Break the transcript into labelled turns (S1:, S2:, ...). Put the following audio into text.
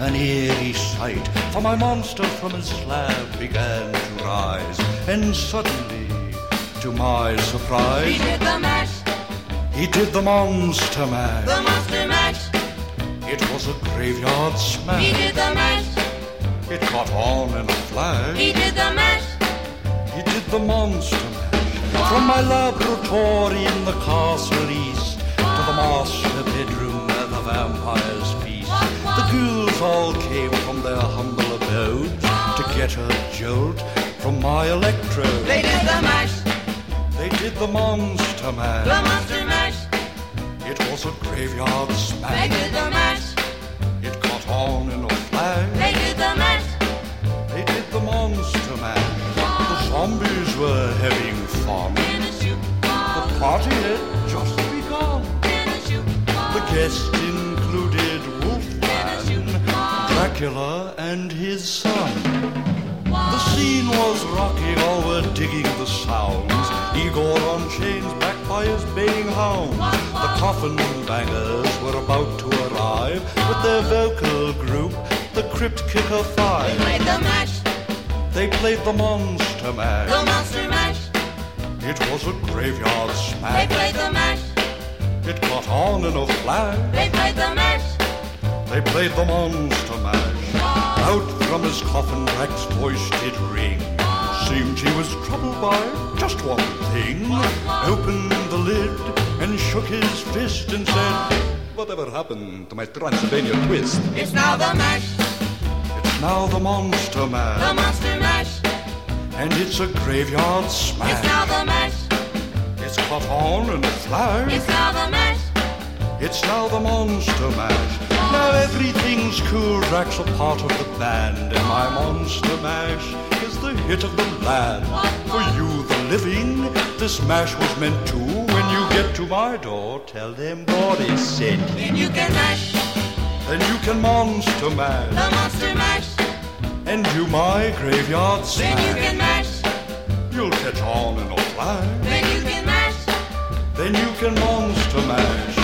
S1: my eyes beheld an eerie sight, for my monster from his slab began to rise, and suddenly, to my surprise,
S2: He did the mash,
S1: he did the monster mash.
S2: the monster mash.
S1: It was a graveyard smash.
S2: He did the mash,
S1: It caught on in a flash.
S2: he did the mash.
S1: He did the monster mash. From my laboratory in the castle east to the master bedroom a jolt from my electrode.
S2: They did the mash,
S1: They did the monster mash.
S2: the monster mash.
S1: It was a graveyard smash.
S2: They did the mash,
S1: It caught on in a flash.
S2: they did the mash.
S1: They did the monster mash. The zombies were having fun. The party had just begun. The guests included Wolfman, Dracula, and his son. The scene was rocking, all were digging the sounds. Igor on chains, backed by his baying hounds. The coffin bangers were about to arrive with their vocal group, the Crypt Kicker Five.
S2: They played the mash,
S1: They played the Monster mash.
S2: the monster mash.
S1: It was a graveyard smash.
S2: They played the mash,
S1: It caught on in a flash.
S2: they played the mash.
S1: They played the monster mash. Out from his coffin, Drac's voice did ring. Seemed he was troubled by just one thing. Opened the lid and shook his fist and said, Whatever happened to my Transylvania twist?
S2: It's now the mash,
S1: It's now the monster mash.
S2: the monster mash.
S1: And it's a graveyard smash.
S2: It's now the mash,
S1: It's caught on in a flash.
S2: it's now the mash.
S1: It's now the monster mash. Now cool. Drac's a part of the band, and my monster mash is the hit of the land. For you, the living, this mash was meant to. When you get to my door, tell them Boris said.
S2: Then you can mash,
S1: Then you can monster mash
S2: the monster mash.
S1: and do my graveyard
S2: Then you can mash,
S1: You'll catch on in a flash.
S2: then you can mash.
S1: Then you can monster mash.
S2: Monster mash,
S1: You in?
S2: monster mash.